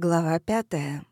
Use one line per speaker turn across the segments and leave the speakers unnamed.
Глава пятая.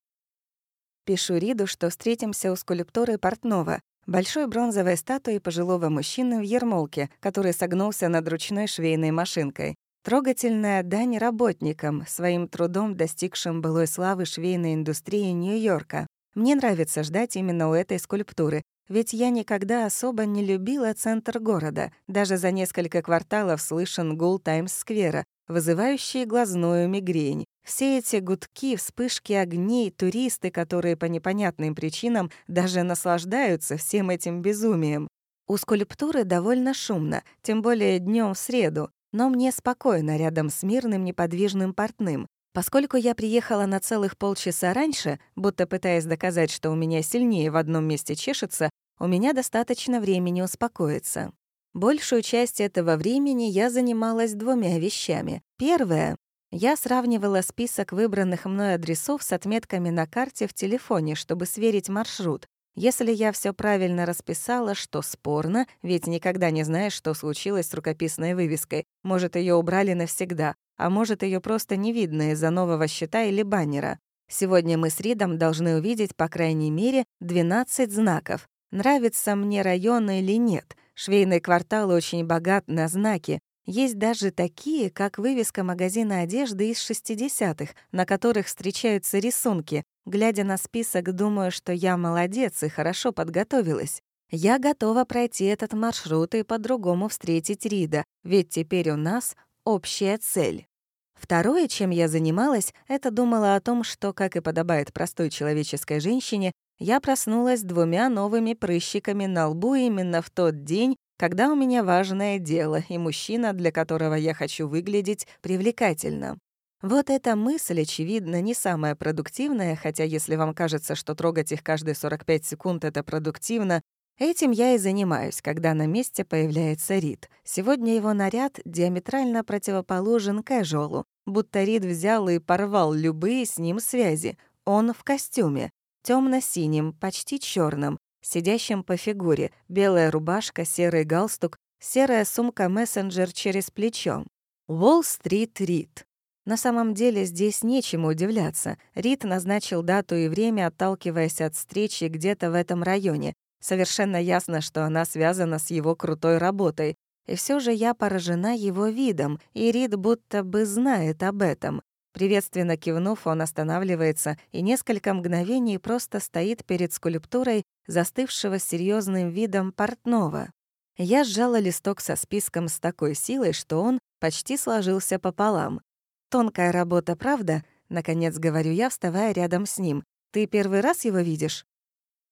Пишу Риду, что встретимся у скульптуры Портнова, большой бронзовой статуи пожилого мужчины в ермолке, который согнулся над ручной швейной машинкой. Трогательная дань работникам, своим трудом достигшим былой славы швейной индустрии Нью-Йорка. Мне нравится ждать именно у этой скульптуры, ведь я никогда особо не любила центр города. Даже за несколько кварталов слышен гул Таймс-сквера, вызывающий глазную мигрень. Все эти гудки, вспышки огней, туристы, которые по непонятным причинам даже наслаждаются всем этим безумием. У скульптуры довольно шумно, тем более днем в среду, но мне спокойно рядом с мирным неподвижным портным. Поскольку я приехала на целых полчаса раньше, будто пытаясь доказать, что у меня сильнее в одном месте чешется, у меня достаточно времени успокоиться. Большую часть этого времени я занималась двумя вещами. Первое — я сравнивала список выбранных мной адресов с отметками на карте в телефоне, чтобы сверить маршрут. Если я все правильно расписала, что спорно, ведь никогда не знаешь, что случилось с рукописной вывеской. Может, ее убрали навсегда, а может, ее просто не видно из-за нового счета или баннера. Сегодня мы с Ридом должны увидеть, по крайней мере, 12 знаков. Нравится мне район или нет — Швейный квартал очень богат на знаки. Есть даже такие, как вывеска магазина одежды из 60-х, на которых встречаются рисунки. Глядя на список, думаю, что я молодец и хорошо подготовилась. Я готова пройти этот маршрут и по-другому встретить Рида, ведь теперь у нас общая цель. Второе, чем я занималась, это думала о том, что, как и подобает простой человеческой женщине, я проснулась двумя новыми прыщиками на лбу именно в тот день, когда у меня важное дело и мужчина, для которого я хочу выглядеть привлекательно. Вот эта мысль, очевидно, не самая продуктивная, хотя если вам кажется, что трогать их каждые 45 секунд — это продуктивно, этим я и занимаюсь, когда на месте появляется Рид. Сегодня его наряд диаметрально противоположен кэжуалу, будто Рид взял и порвал любые с ним связи. Он в костюме темно-синим, почти черным, сидящим по фигуре, белая рубашка, серый галстук, серая сумка-мессенджер через плечо. Уолл-стрит Рид. На самом деле здесь нечему удивляться. Рид назначил дату и время, отталкиваясь от встречи где-то в этом районе. Совершенно ясно, что она связана с его крутой работой. И все же я поражена его видом, и Рид будто бы знает об этом. Приветственно кивнув, он останавливается и несколько мгновений просто стоит перед скульптурой застывшего серьезным видом портного. Я сжала листок со списком с такой силой, что он почти сложился пополам. «Тонкая работа, правда?» — наконец говорю я, вставая рядом с ним. «Ты первый раз его видишь?»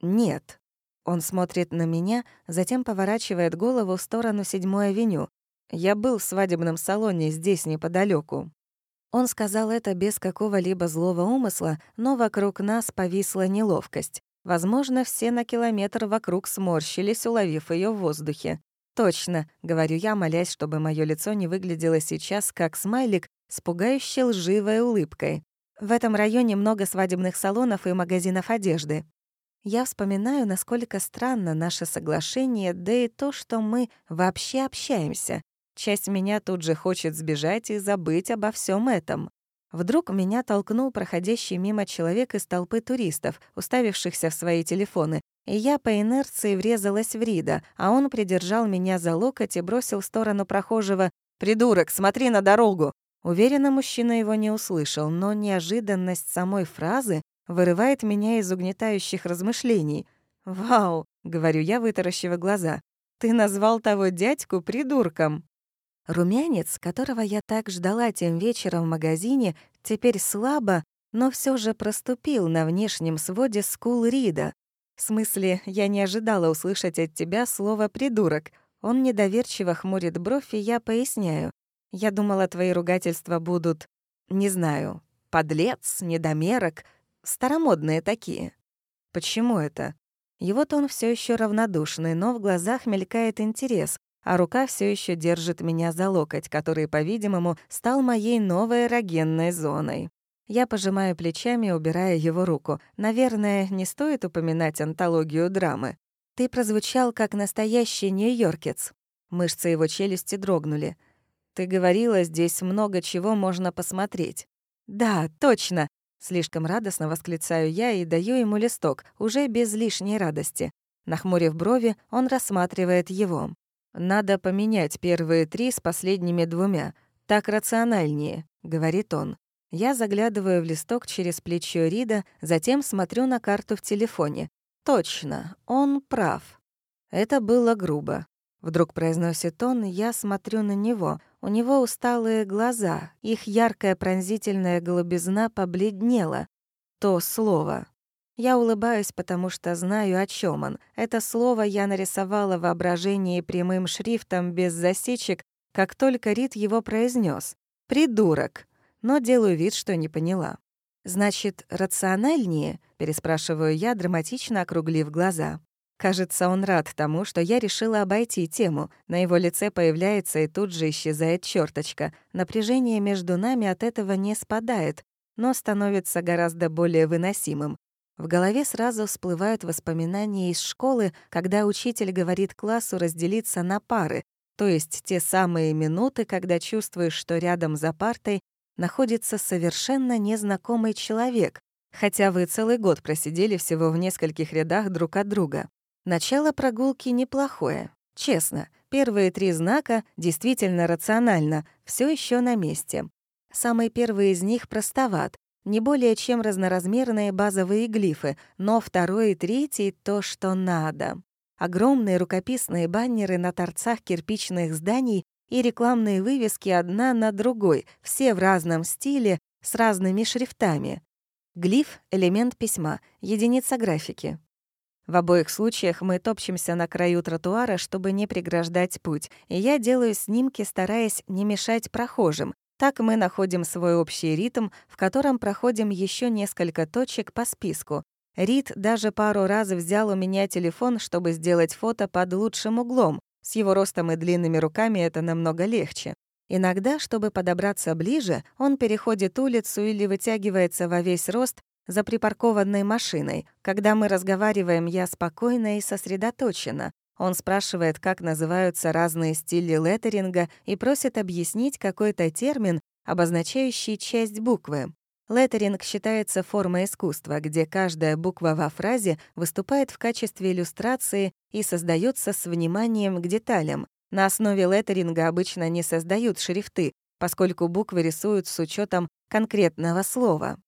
«Нет». Он смотрит на меня, затем поворачивает голову в сторону седьмой авеню. «Я был в свадебном салоне здесь неподалеку. Он сказал это без какого-либо злого умысла, но вокруг нас повисла неловкость. Возможно, все на километр вокруг сморщились, уловив ее в воздухе. «Точно», — говорю я, молясь, чтобы мое лицо не выглядело сейчас как смайлик с пугающе лживой улыбкой. В этом районе много свадебных салонов и магазинов одежды. Я вспоминаю, насколько странно наше соглашение, да и то, что мы вообще общаемся. Часть меня тут же хочет сбежать и забыть обо всем этом. Вдруг меня толкнул проходящий мимо человек из толпы туристов, уставившихся в свои телефоны, и я по инерции врезалась в Рида, а он придержал меня за локоть и бросил в сторону прохожего «Придурок, смотри на дорогу!» Уверенно, мужчина его не услышал, но неожиданность самой фразы вырывает меня из угнетающих размышлений. «Вау!» — говорю я, вытаращив глаза. «Ты назвал того дядьку придурком!» Румянец, которого я так ждала тем вечером в магазине, теперь слабо, но все же проступил на внешнем своде скул Рида. В смысле, я не ожидала услышать от тебя слово «придурок». Он недоверчиво хмурит бровь, и я поясняю. Я думала, твои ругательства будут, не знаю, подлец, недомерок, старомодные такие. Почему это? Его тон все еще равнодушный, но в глазах мелькает интерес, а рука все еще держит меня за локоть, который, по-видимому, стал моей новой эрогенной зоной. Я пожимаю плечами, убирая его руку. Наверное, не стоит упоминать антологию драмы. Ты прозвучал как настоящий нью-йоркец. Мышцы его челюсти дрогнули. Ты говорила, здесь много чего можно посмотреть. Да, точно. Слишком радостно восклицаю я и даю ему листок, уже без лишней радости. Нахмурив брови, он рассматривает его. «Надо поменять первые три с последними двумя. Так рациональнее», — говорит он. Я заглядываю в листок через плечо Рида, затем смотрю на карту в телефоне. Точно, он прав. Это было грубо. Вдруг произносит он, я смотрю на него. У него усталые глаза, их яркая пронзительная голубизна побледнела. То слово. Я улыбаюсь, потому что знаю, о чем он. Это слово я нарисовала в воображении прямым шрифтом без засечек, как только Рид его произнес. «Придурок!» Но делаю вид, что не поняла. «Значит, рациональнее?» — переспрашиваю я, драматично округлив глаза. Кажется, он рад тому, что я решила обойти тему. На его лице появляется и тут же исчезает черточка. Напряжение между нами от этого не спадает, но становится гораздо более выносимым. В голове сразу всплывают воспоминания из школы, когда учитель говорит классу разделиться на пары, то есть те самые минуты, когда чувствуешь, что рядом за партой находится совершенно незнакомый человек, хотя вы целый год просидели всего в нескольких рядах друг от друга. Начало прогулки неплохое. Честно, первые три знака действительно рационально, все еще на месте. Самый первый из них простоват, не более чем разноразмерные базовые глифы, но второй и третий — то, что надо. Огромные рукописные баннеры на торцах кирпичных зданий и рекламные вывески одна на другой, все в разном стиле, с разными шрифтами. Глиф — элемент письма, единица графики. В обоих случаях мы топчемся на краю тротуара, чтобы не преграждать путь, и я делаю снимки, стараясь не мешать прохожим. Так мы находим свой общий ритм, в котором проходим еще несколько точек по списку. Рит даже пару раз взял у меня телефон, чтобы сделать фото под лучшим углом. С его ростом и длинными руками это намного легче. Иногда, чтобы подобраться ближе, он переходит улицу или вытягивается во весь рост, за припаркованной машиной. Когда мы разговариваем, я спокойна и сосредоточена. Он спрашивает, как называются разные стили леттеринга и просит объяснить какой-то термин, обозначающий часть буквы. Леттеринг считается формой искусства, где каждая буква во фразе выступает в качестве иллюстрации и создается с вниманием к деталям. На основе леттеринга обычно не создают шрифты, поскольку буквы рисуют с учетом конкретного слова.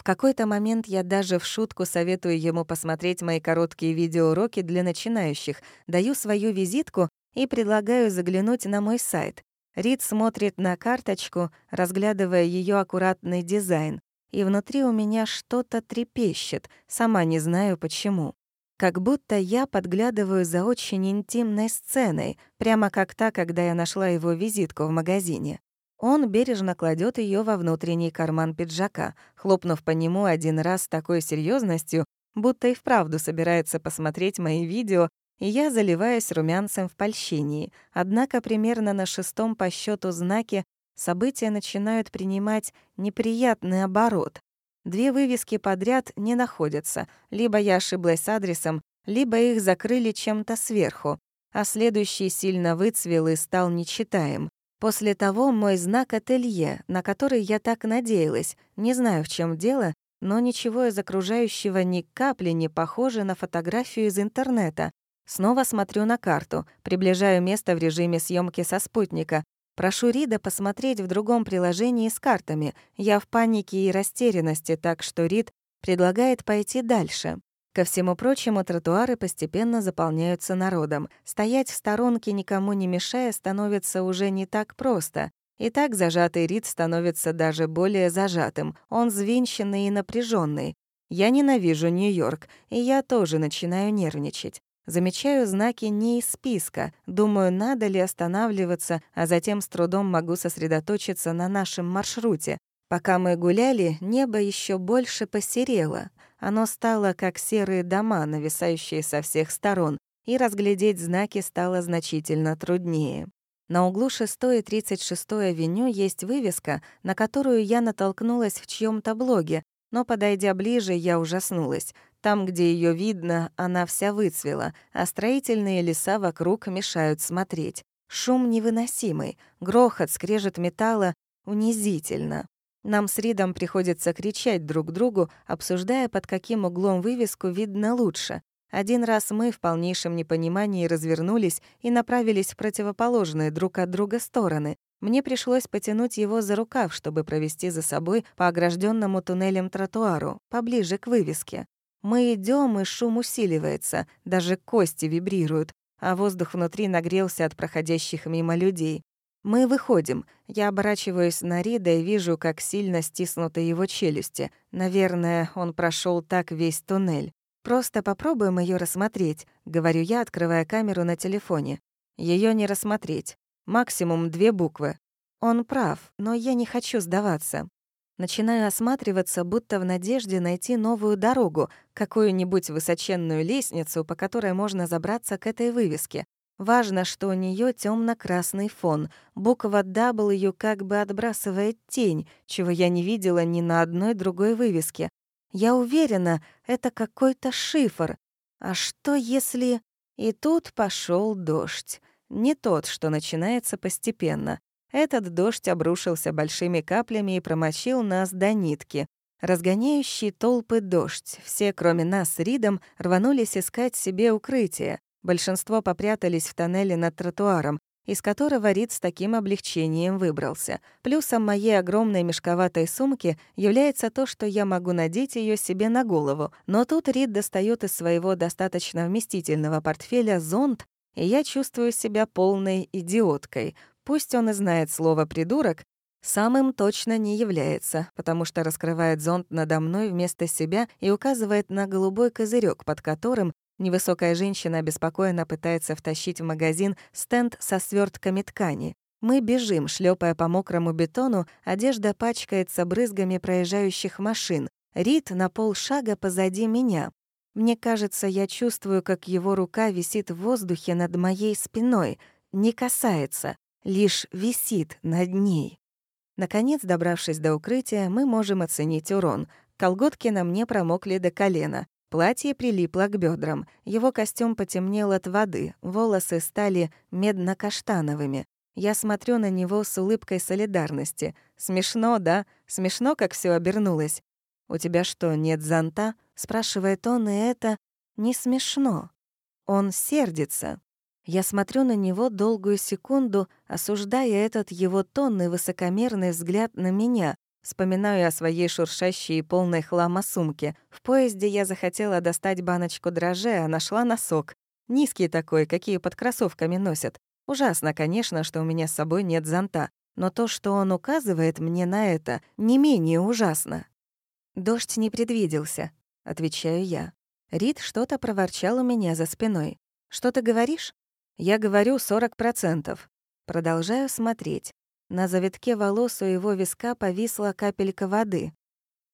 В какой-то момент я даже в шутку советую ему посмотреть мои короткие видеоуроки для начинающих, даю свою визитку и предлагаю заглянуть на мой сайт. Рид смотрит на карточку, разглядывая ее аккуратный дизайн, и внутри у меня что-то трепещет, сама не знаю почему. Как будто я подглядываю за очень интимной сценой, прямо как та, когда я нашла его визитку в магазине. Он бережно кладет ее во внутренний карман пиджака, хлопнув по нему один раз с такой серьезностью, будто и вправду собирается посмотреть мои видео, и я заливаюсь румянцем в польщении. Однако примерно на шестом по счету знаке события начинают принимать неприятный оборот. Две вывески подряд не находятся, либо я ошиблась адресом, либо их закрыли чем-то сверху, а следующий сильно выцвел и стал нечитаем. После того мой знак ателье, на который я так надеялась, не знаю, в чем дело, но ничего из окружающего ни капли не похоже на фотографию из интернета. Снова смотрю на карту, приближаю место в режиме съемки со спутника. Прошу Рида посмотреть в другом приложении с картами. Я в панике и растерянности, так что Рид предлагает пойти дальше. Ко всему прочему, тротуары постепенно заполняются народом. Стоять в сторонке, никому не мешая, становится уже не так просто. И так зажатый Рид становится даже более зажатым. Он звенчанный и напряженный. Я ненавижу Нью-Йорк, и я тоже начинаю нервничать. Замечаю знаки не из списка, думаю, надо ли останавливаться, а затем с трудом могу сосредоточиться на нашем маршруте. Пока мы гуляли, небо еще больше посерело. Оно стало как серые дома, нависающие со всех сторон, и разглядеть знаки стало значительно труднее. На углу 6 и 36 авеню есть вывеска, на которую я натолкнулась в чьем-то блоге, но, подойдя ближе, я ужаснулась. Там, где ее видно, она вся выцвела, а строительные леса вокруг мешают смотреть. Шум невыносимый, грохот, скрежет металла унизительно. Нам с Ридом приходится кричать друг другу, обсуждая, под каким углом вывеску видно лучше. Один раз мы в полнейшем непонимании развернулись и направились в противоположные друг от друга стороны. Мне пришлось потянуть его за рукав, чтобы провести за собой по огражденному туннелем тротуару, поближе к вывеске. Мы идем, и шум усиливается, даже кости вибрируют, а воздух внутри нагрелся от проходящих мимо людей. Мы выходим. Я оборачиваюсь на Рида и вижу, как сильно стиснуты его челюсти. Наверное, он прошел так весь туннель. Просто попробуем ее рассмотреть, говорю я, открывая камеру на телефоне. Ее не рассмотреть. Максимум две буквы. Он прав, но я не хочу сдаваться. Начинаю осматриваться, будто в надежде найти новую дорогу, какую-нибудь высоченную лестницу, по которой можно забраться к этой вывеске. Важно, что у нее темно красный фон. Буква W как бы отбрасывает тень, чего я не видела ни на одной другой вывеске. Я уверена, это какой-то шифр. А что если... И тут пошел дождь. Не тот, что начинается постепенно. Этот дождь обрушился большими каплями и промочил нас до нитки. Разгоняющий толпы дождь. Все, кроме нас с Ридом, рванулись искать себе укрытие. Большинство попрятались в тоннеле над тротуаром, из которого Рид с таким облегчением выбрался. Плюсом моей огромной мешковатой сумки является то, что я могу надеть ее себе на голову. Но тут Рид достает из своего достаточно вместительного портфеля зонт, и я чувствую себя полной идиоткой. Пусть он и знает слово «придурок», самым точно не является, потому что раскрывает зонт надо мной вместо себя и указывает на голубой козырек, под которым невысокая женщина обеспокоенно пытается втащить в магазин стенд со свертками ткани. Мы бежим, шлепая по мокрому бетону, одежда пачкается брызгами проезжающих машин. Рид на полшага позади меня. Мне кажется, я чувствую, как его рука висит в воздухе над моей спиной, не касается лишь висит над ней. Наконец, добравшись до укрытия, мы можем оценить урон. Колготки на мне промокли до колена. Платье прилипло к бедрам, его костюм потемнел от воды, волосы стали медно-каштановыми. Я смотрю на него с улыбкой солидарности. Смешно, да? Смешно, как все обернулось. «У тебя что, нет зонта?» — спрашивает он, и это не смешно. Он сердится. Я смотрю на него долгую секунду, осуждая этот его тонный высокомерный взгляд на меня, Вспоминаю о своей шуршащей и полной хлама сумке. В поезде я захотела достать баночку дрожжей, а нашла носок. Низкий такой, какие под кроссовками носят. Ужасно, конечно, что у меня с собой нет зонта, но то, что он указывает мне на это, не менее ужасно. «Дождь не предвиделся», — отвечаю я. Рид что-то проворчал у меня за спиной. «Что ты говоришь?» Я говорю 40%. Продолжаю смотреть. На завитке волос у его виска повисла капелька воды.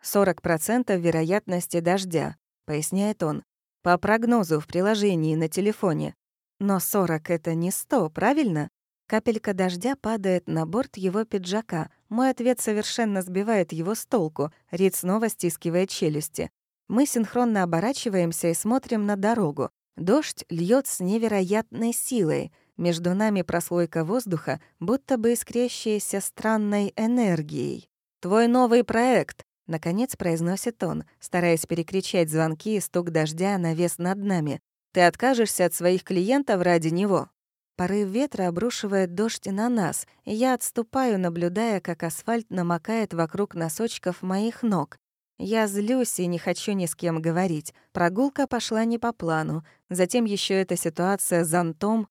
40% вероятности дождя, поясняет он. По прогнозу в приложении на телефоне. Но 40 — это не 100, правильно? Капелька дождя падает на борт его пиджака. Мой ответ совершенно сбивает его с толку. Рид снова стискивает челюсти. Мы синхронно оборачиваемся и смотрим на дорогу. Дождь льет с невероятной силой. Между нами прослойка воздуха, будто бы искрящаяся странной энергией. «Твой новый проект!» — наконец произносит он, стараясь перекричать звонки и стук дождя на вес над нами. «Ты откажешься от своих клиентов ради него?» Порыв ветра обрушивает дождь на нас, и я отступаю, наблюдая, как асфальт намокает вокруг носочков моих ног. Я злюсь и не хочу ни с кем говорить. Прогулка пошла не по плану. Затем еще эта ситуация с зонтом.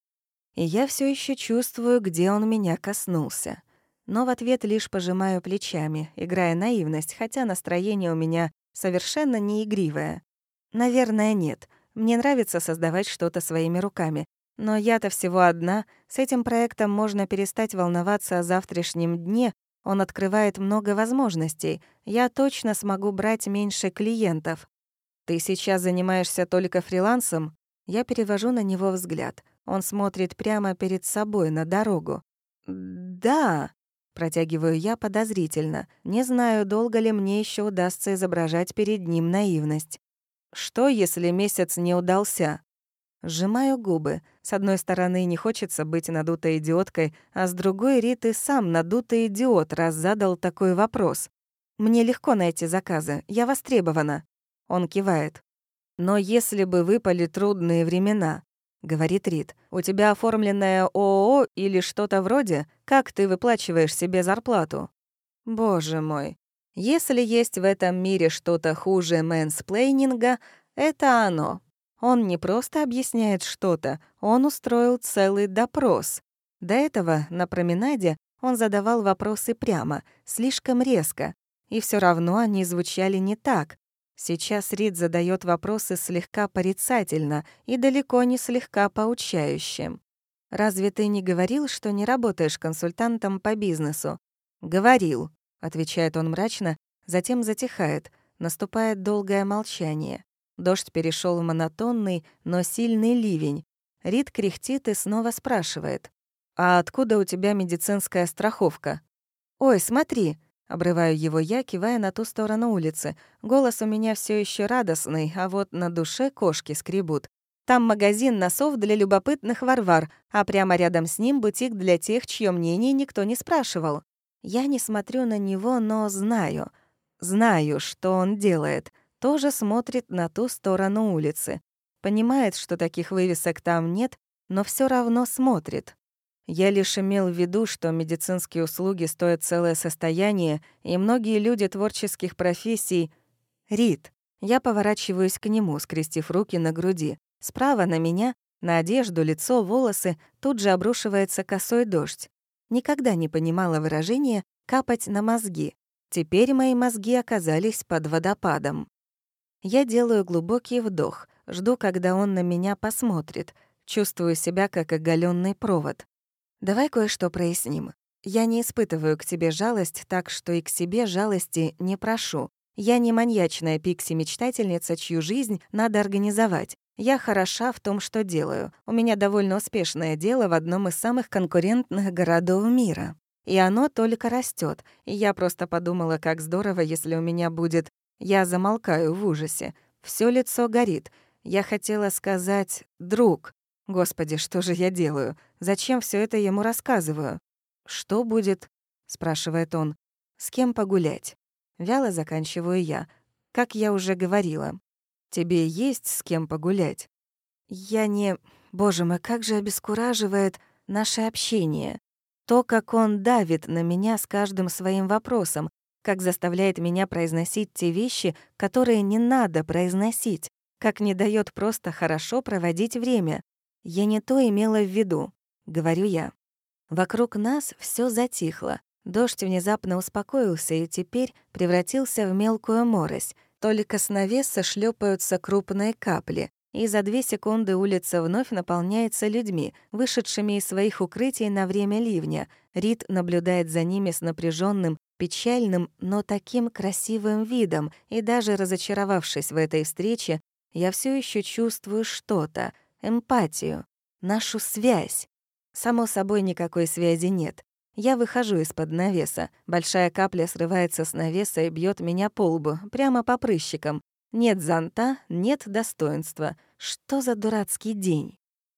И я все еще чувствую, где он меня коснулся. Но в ответ лишь пожимаю плечами, играя наивность, хотя настроение у меня совершенно не игривое. Наверное, нет. Мне нравится создавать что-то своими руками. Но я-то всего одна. С этим проектом можно перестать волноваться о завтрашнем дне он открывает много возможностей. Я точно смогу брать меньше клиентов. Ты сейчас занимаешься только фрилансом? Я перевожу на него взгляд. Он смотрит прямо перед собой на дорогу. Да, протягиваю я подозрительно. Не знаю, долго ли мне еще удастся изображать перед ним наивность. Что, если месяц не удался? Сжимаю губы. С одной стороны, не хочется быть надутой идиоткой, а с другой Рит и сам надутый идиот, раз задал такой вопрос. Мне легко найти заказы, я востребована. Он кивает. Но если бы выпали трудные времена, говорит Рид, у тебя оформленное ООО или что-то вроде, как ты выплачиваешь себе зарплату? Боже мой. Если есть в этом мире что-то хуже мэнсплейнинга, это оно. Он не просто объясняет что-то, он устроил целый допрос. До этого на променаде он задавал вопросы прямо, слишком резко, и все равно они звучали не так. Сейчас Рид задает вопросы слегка порицательно и далеко не слегка поучающе. «Разве ты не говорил, что не работаешь консультантом по бизнесу?» «Говорил», — отвечает он мрачно, затем затихает, наступает долгое молчание. Дождь перешел в монотонный, но сильный ливень. Рид кряхтит и снова спрашивает. «А откуда у тебя медицинская страховка?» «Ой, смотри!» — обрываю его я, кивая на ту сторону улицы. Голос у меня все еще радостный, а вот на душе кошки скребут. Там магазин носов для любопытных варвар, а прямо рядом с ним бутик для тех, чье мнение никто не спрашивал. Я не смотрю на него, но знаю. Знаю, что он делает — тоже смотрит на ту сторону улицы. Понимает, что таких вывесок там нет, но все равно смотрит. Я лишь имел в виду, что медицинские услуги стоят целое состояние, и многие люди творческих профессий... Рит. Я поворачиваюсь к нему, скрестив руки на груди. Справа на меня, на одежду, лицо, волосы, тут же обрушивается косой дождь. Никогда не понимала выражение «капать на мозги». Теперь мои мозги оказались под водопадом. Я делаю глубокий вдох, жду, когда он на меня посмотрит, чувствую себя как оголенный провод. Давай кое-что проясним. Я не испытываю к тебе жалость, так что и к себе жалости не прошу. Я не маньячная пикси-мечтательница, чью жизнь надо организовать. Я хороша в том, что делаю. У меня довольно успешное дело в одном из самых конкурентных городов мира. И оно только растет. И я просто подумала, как здорово, если у меня будет я замолкаю в ужасе. Всё лицо горит. Я хотела сказать «друг». Господи, что же я делаю? Зачем всё это ему рассказываю? «Что будет?» — спрашивает он. «С кем погулять?» Вяло заканчиваю я. Как я уже говорила. «Тебе есть с кем погулять?» Я не... Боже мой, как же обескураживает наше общение. То, как он давит на меня с каждым своим вопросом, как заставляет меня произносить те вещи, которые не надо произносить, как не дает просто хорошо проводить время. Я не то имела в виду, говорю я. Вокруг нас все затихло. Дождь внезапно успокоился и теперь превратился в мелкую морось. Только с навеса шлепаются крупные капли, и за две секунды улица вновь наполняется людьми, вышедшими из своих укрытий на время ливня. Рид наблюдает за ними с напряженным, печальным, но таким красивым видом, и даже разочаровавшись в этой встрече, я все еще чувствую что-то, эмпатию, нашу связь. Само собой, никакой связи нет. Я выхожу из-под навеса. Большая капля срывается с навеса и бьет меня по лбу, прямо по прыщикам. Нет зонта, нет достоинства. Что за дурацкий день?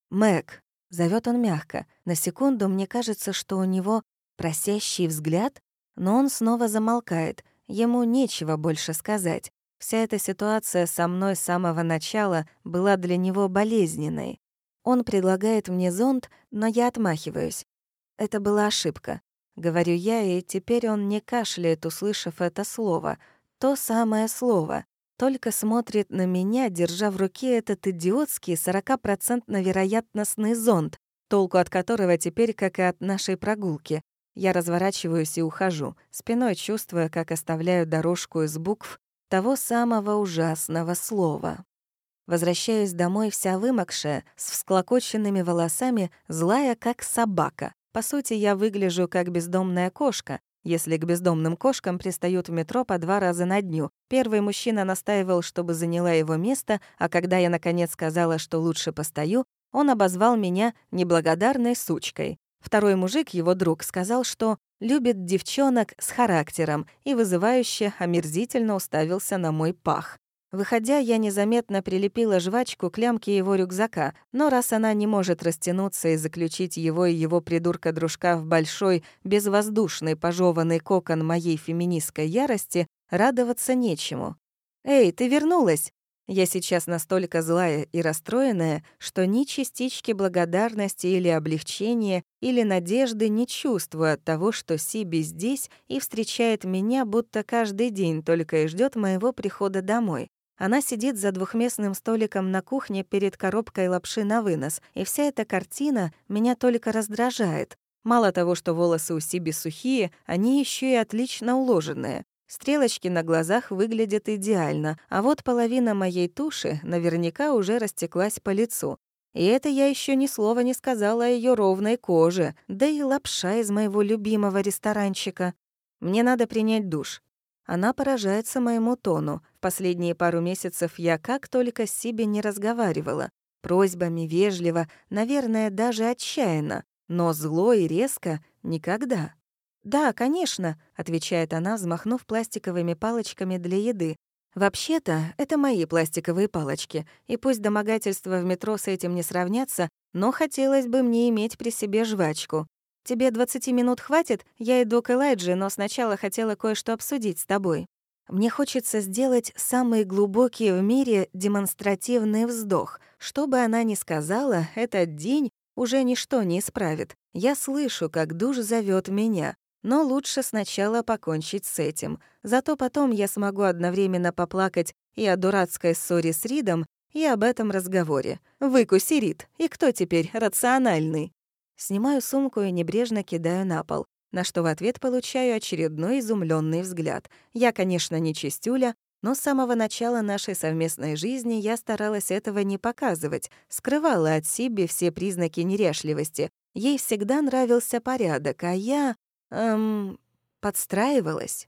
Мэг, зовет он мягко. На секунду мне кажется, что у него просящий взгляд, но он снова замолкает. Ему нечего больше сказать. Вся эта ситуация со мной с самого начала была для него болезненной. Он предлагает мне зонт, но я отмахиваюсь. Это была ошибка. Говорю я, и теперь он не кашляет, услышав это слово. То самое слово только смотрит на меня, держа в руке этот идиотский 40% вероятностный зонт, толку от которого теперь, как и от нашей прогулки. Я разворачиваюсь и ухожу, спиной чувствуя, как оставляю дорожку из букв того самого ужасного слова. Возвращаюсь домой вся вымокшая, с всклокоченными волосами, злая, как собака. По сути, я выгляжу как бездомная кошка, если к бездомным кошкам пристают в метро по два раза на дню. Первый мужчина настаивал, чтобы заняла его место, а когда я наконец сказала, что лучше постою, он обозвал меня неблагодарной сучкой. Второй мужик, его друг, сказал, что любит девчонок с характером и вызывающе омерзительно уставился на мой пах. Выходя, я незаметно прилепила жвачку к лямке его рюкзака, но раз она не может растянуться и заключить его и его придурка-дружка в большой, безвоздушный, пожеванный кокон моей феминистской ярости, радоваться нечему. «Эй, ты вернулась!» Я сейчас настолько злая и расстроенная, что ни частички благодарности или облегчения, или надежды не чувствую от того, что Сиби здесь и встречает меня, будто каждый день только и ждет моего прихода домой. Она сидит за двухместным столиком на кухне перед коробкой лапши на вынос, и вся эта картина меня только раздражает. Мало того, что волосы у Сиби сухие, они еще и отлично уложенные. Стрелочки на глазах выглядят идеально, а вот половина моей туши наверняка уже растеклась по лицу. И это я еще ни слова не сказала о ее ровной коже, да и лапша из моего любимого ресторанчика. Мне надо принять душ. Она поражается моему тону. В последние пару месяцев я как только с себе не разговаривала. Просьбами, вежливо, наверное, даже отчаянно. Но зло и резко — никогда. «Да, конечно», — отвечает она, взмахнув пластиковыми палочками для еды. «Вообще-то, это мои пластиковые палочки, и пусть домогательства в метро с этим не сравнятся, но хотелось бы мне иметь при себе жвачку. «Тебе 20 минут хватит? Я иду к Элайджи, но сначала хотела кое-что обсудить с тобой. Мне хочется сделать самый глубокий в мире демонстративный вздох. Что бы она ни сказала, этот день уже ничто не исправит. Я слышу, как душ зовет меня. Но лучше сначала покончить с этим. Зато потом я смогу одновременно поплакать и о дурацкой ссоре с Ридом, и об этом разговоре. Выкуси, Рид, и кто теперь рациональный? Снимаю сумку и небрежно кидаю на пол, на что в ответ получаю очередной изумленный взгляд. Я, конечно, не чистюля, но с самого начала нашей совместной жизни я старалась этого не показывать, скрывала от Сиби все признаки неряшливости. Ей всегда нравился порядок, а я... эм... подстраивалась.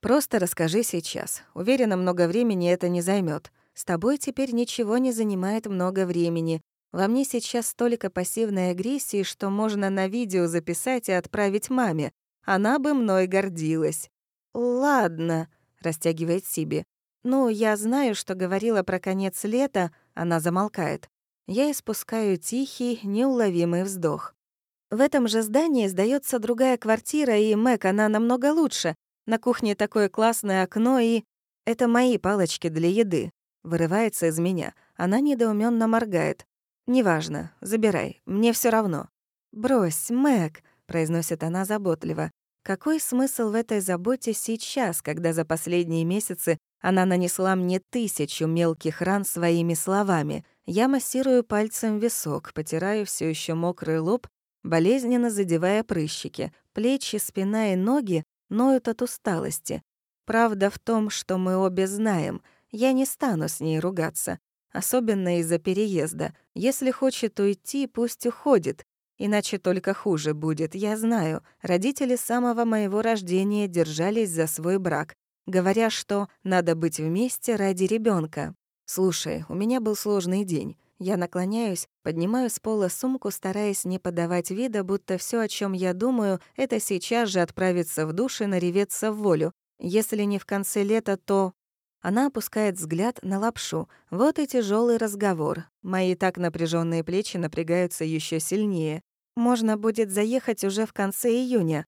Просто расскажи сейчас. Уверена, много времени это не займет. С тобой теперь ничего не занимает много времени. Во мне сейчас столько пассивной агрессии, что можно на видео записать и отправить маме. Она бы мной гордилась. «Ладно», — растягивает Сиби. «Ну, я знаю, что говорила про конец лета», — она замолкает. Я испускаю тихий, неуловимый вздох. В этом же здании сдается другая квартира, и Мэг, она намного лучше. На кухне такое классное окно, и... Это мои палочки для еды. Вырывается из меня. Она недоуменно моргает. «Неважно, забирай, мне все равно». «Брось, Мэг», — произносит она заботливо. «Какой смысл в этой заботе сейчас, когда за последние месяцы она нанесла мне тысячу мелких ран своими словами? Я массирую пальцем висок, потираю все еще мокрый лоб, болезненно задевая прыщики. Плечи, спина и ноги ноют от усталости. Правда в том, что мы обе знаем, я не стану с ней ругаться особенно из-за переезда. Если хочет уйти, пусть уходит, иначе только хуже будет, я знаю. Родители с самого моего рождения держались за свой брак, говоря, что надо быть вместе ради ребенка. Слушай, у меня был сложный день. Я наклоняюсь, поднимаю с пола сумку, стараясь не подавать вида, будто все, о чем я думаю, это сейчас же отправиться в душ и нареветься в волю. Если не в конце лета, то она опускает взгляд на лапшу. Вот и тяжелый разговор. Мои так напряженные плечи напрягаются еще сильнее. Можно будет заехать уже в конце июня.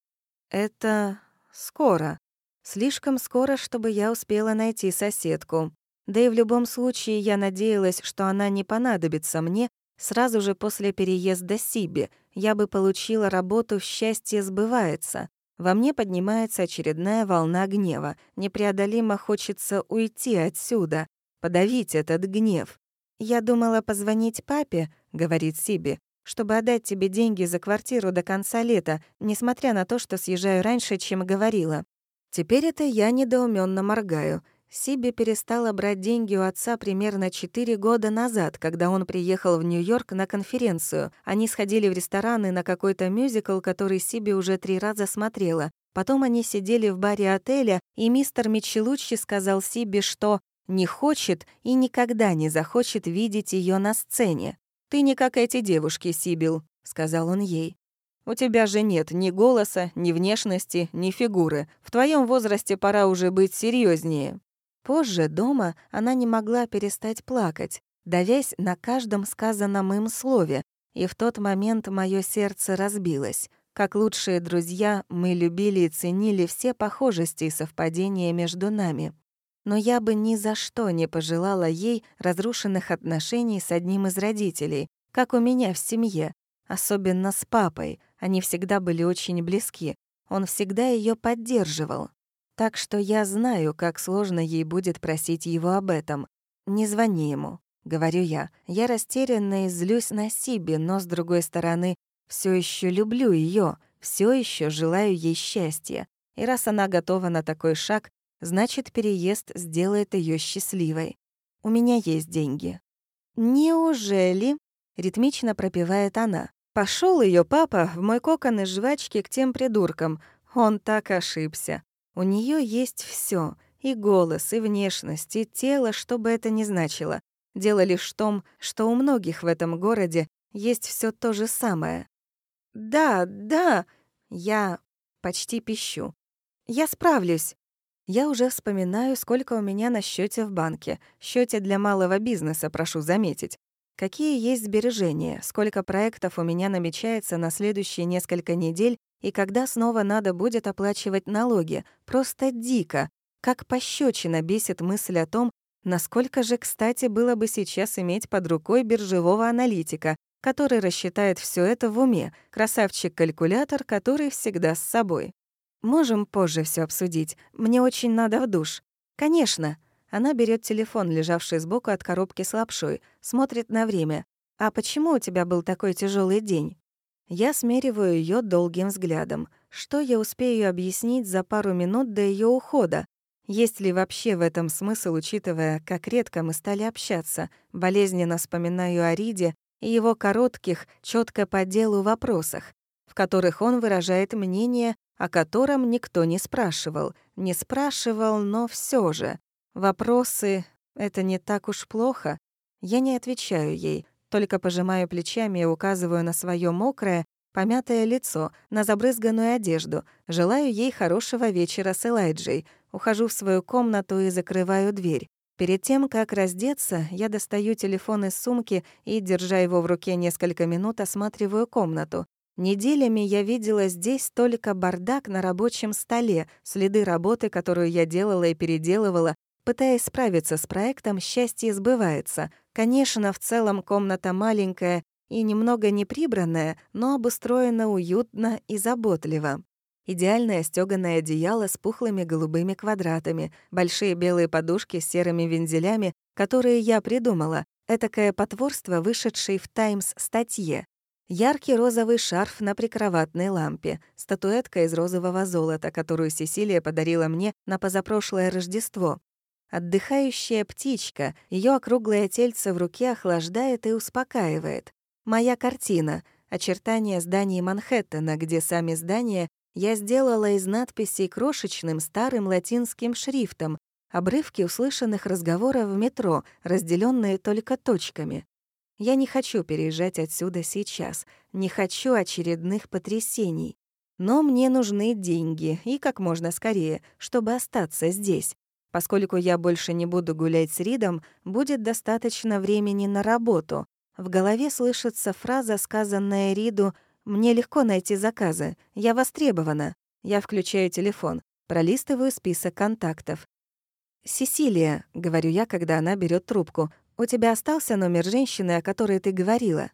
Это скоро. Слишком скоро, чтобы я успела найти соседку. Да и в любом случае я надеялась, что она не понадобится мне сразу же после переезда Сиби. Я бы получила работу «Счастье сбывается». Во мне поднимается очередная волна гнева. Непреодолимо хочется уйти отсюда, подавить этот гнев. «Я думала позвонить папе», — говорит Сиби, «чтобы отдать тебе деньги за квартиру до конца лета, несмотря на то, что съезжаю раньше, чем говорила». Теперь это я недоуменно моргаю — Сиби перестала брать деньги у отца примерно 4 года назад, когда он приехал в Нью-Йорк на конференцию. Они сходили в рестораны на какой-то мюзикл, который Сиби уже три раза смотрела. Потом они сидели в баре отеля, и мистер Мичелуччи сказал Сиби, что не хочет и никогда не захочет видеть ее на сцене. «Ты не как эти девушки, Сибил», — сказал он ей. «У тебя же нет ни голоса, ни внешности, ни фигуры. В твоем возрасте пора уже быть серьезнее. Позже, дома, она не могла перестать плакать, давясь на каждом сказанном им слове, и в тот момент мое сердце разбилось. Как лучшие друзья, мы любили и ценили все похожести и совпадения между нами. Но я бы ни за что не пожелала ей разрушенных отношений с одним из родителей, как у меня в семье, особенно с папой. Они всегда были очень близки. Он всегда ее поддерживал. Так что я знаю, как сложно ей будет просить его об этом. Не звони ему, говорю я. Я растерянна и злюсь на Сиби, но с другой стороны, все еще люблю ее, все еще желаю ей счастья. И раз она готова на такой шаг, значит, переезд сделает ее счастливой. У меня есть деньги. Неужели? ритмично пропевает она. Пошел ее папа в мой кокон из жвачки к тем придуркам. Он так ошибся. У нее есть все: и голос, и внешность, и тело, что бы это ни значило. Дело лишь в том, что у многих в этом городе есть все то же самое. «Да, да!» Я почти пищу. «Я справлюсь!» Я уже вспоминаю, сколько у меня на счете в банке. Счете для малого бизнеса, прошу заметить. Какие есть сбережения, сколько проектов у меня намечается на следующие несколько недель и когда снова надо будет оплачивать налоги. Просто дико. Как пощечина бесит мысль о том, насколько же кстати было бы сейчас иметь под рукой биржевого аналитика, который рассчитает все это в уме, красавчик-калькулятор, который всегда с собой. Можем позже все обсудить. Мне очень надо в душ. Конечно. Она берет телефон, лежавший сбоку от коробки с лапшой, смотрит на время. А почему у тебя был такой тяжелый день? Я смериваю ее долгим взглядом. Что я успею объяснить за пару минут до ее ухода? Есть ли вообще в этом смысл, учитывая, как редко мы стали общаться? Болезненно вспоминаю о Риде и его коротких, четко по делу вопросах, в которых он выражает мнение, о котором никто не спрашивал. Не спрашивал, но все же. Вопросы — это не так уж плохо. Я не отвечаю ей, только пожимаю плечами и указываю на свое мокрое, помятое лицо, на забрызганную одежду. Желаю ей хорошего вечера с Элайджей. Ухожу в свою комнату и закрываю дверь. Перед тем, как раздеться, я достаю телефон из сумки и, держа его в руке несколько минут, осматриваю комнату. Неделями я видела здесь только бардак на рабочем столе, следы работы, которую я делала и переделывала, пытаясь справиться с проектом «Счастье сбывается», Конечно, в целом комната маленькая и немного неприбранная, но обустроена уютно и заботливо. Идеальное стёганое одеяло с пухлыми голубыми квадратами, большие белые подушки с серыми вензелями, которые я придумала, этакое потворство, вышедшей в «Таймс» статье. Яркий розовый шарф на прикроватной лампе, статуэтка из розового золота, которую Сесилия подарила мне на позапрошлое Рождество, Отдыхающая птичка, ее округлое тельце в руке охлаждает и успокаивает. Моя картина — очертания зданий Манхэттена, где сами здания я сделала из надписей крошечным старым латинским шрифтом, обрывки услышанных разговоров в метро, разделенные только точками. Я не хочу переезжать отсюда сейчас, не хочу очередных потрясений. Но мне нужны деньги, и как можно скорее, чтобы остаться здесь, Поскольку я больше не буду гулять с Ридом, будет достаточно времени на работу. В голове слышится фраза, сказанная Риду «Мне легко найти заказы. Я востребована». Я включаю телефон, пролистываю список контактов. «Сесилия», — говорю я, когда она берет трубку, «у тебя остался номер женщины, о которой ты говорила?»